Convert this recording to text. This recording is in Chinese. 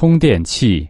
充电器。